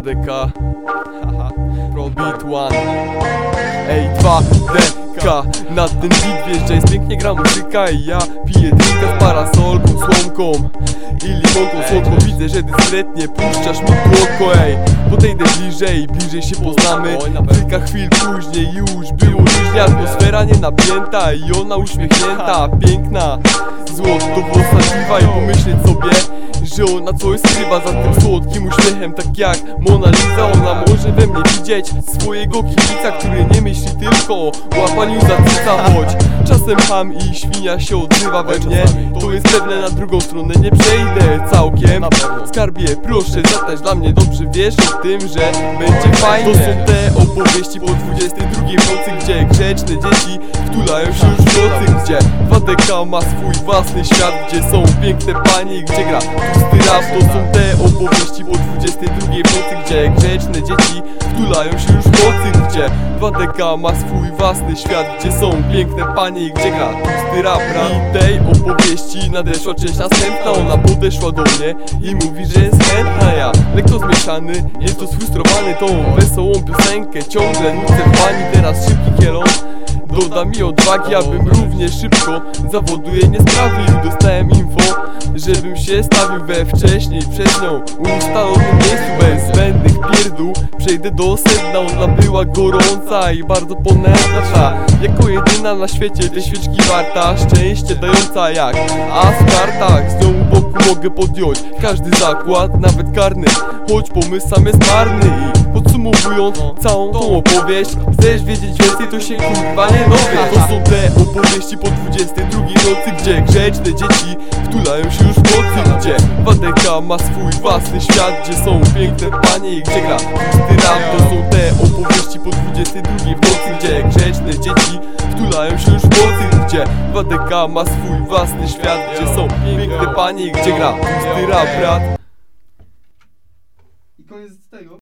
2DK Haha, Pro Beat One. Ej, 2DK Na ten beat wjeżdża, jest pięknie gra muzyka I ja piję drinka z parasolką, słomką. I limonką słodką. Widzę, że dyskretnie puszczasz mi tłoko Ej, podejdę bliżej, bliżej się poznamy. Kilka chwil później już było różnie Atmosfera nie napięta i ona uśmiechnięta. Piękna, złoto włosa dziwa I pomyśleć sobie że ona coś skrywa za tym słodkim uśmiechem Tak jak Mona Lisa. Ona może we mnie widzieć swojego kibica Który nie myśli tylko łapaniu za cyca Choć czasem ham i świnia się odzywa we mnie. To jest pewne, na drugą stronę nie przejdę całkiem. Skarbie, proszę zadać dla mnie dobrze Wiesz o tym, że będzie fajnie. To są te opowieści po 22 w nocy Gdzie grzeczne dzieci wtulają się już w nocy Gdzie 2DK ma swój własny świat Gdzie są piękne panie gdzie gra pusty rap. To są te opowieści po 22 w nocy Gdzie grzeczne dzieci wtulają się już w nocy Gdzie 2DK ma swój własny świat Gdzie są piękne panie i gdzie gra pusty rap. I tej opowieści nadeszła część następna. Ona podeszła do mnie i mówi, że jest chętna. Ja lekko zmieszany, nieco sfrustrowany Tą wesołą piosenkę. Ciągle nucę w bani Teraz szybki kielon Doda mi odwagi, abym równie szybko zawodu jej nie sprawił Dostałem info, żebym się stawił we wcześniej. Przez nią ustalonym miejscu bez zbędnych pierdół. Przejdę do sedna, ona była gorąca i bardzo ponętna Jako jedyna na świecie te świeczki warta. Szczęście dająca jak as w kartach Z nią u boku mogę podjąć każdy zakład, nawet karny. Choć pomysł sam jest marny podsumowując całą tą opowieść Chcesz wiedzieć więcej, to się kurwa nie dowiesz. To są te opowieści po 22 nocy Gdzie grzeczne dzieci wtulają się już w nocy Gdzie 2DK ma swój własny świat Gdzie są piękne panie i gdzie gra pusty rap. To są te opowieści po 22 w nocy Gdzie grzeczne dzieci wtulają się już w nocy Gdzie 2DK ma swój własny świat Gdzie są piękne panie i gdzie gra pusty rap, brat. Koniec tego.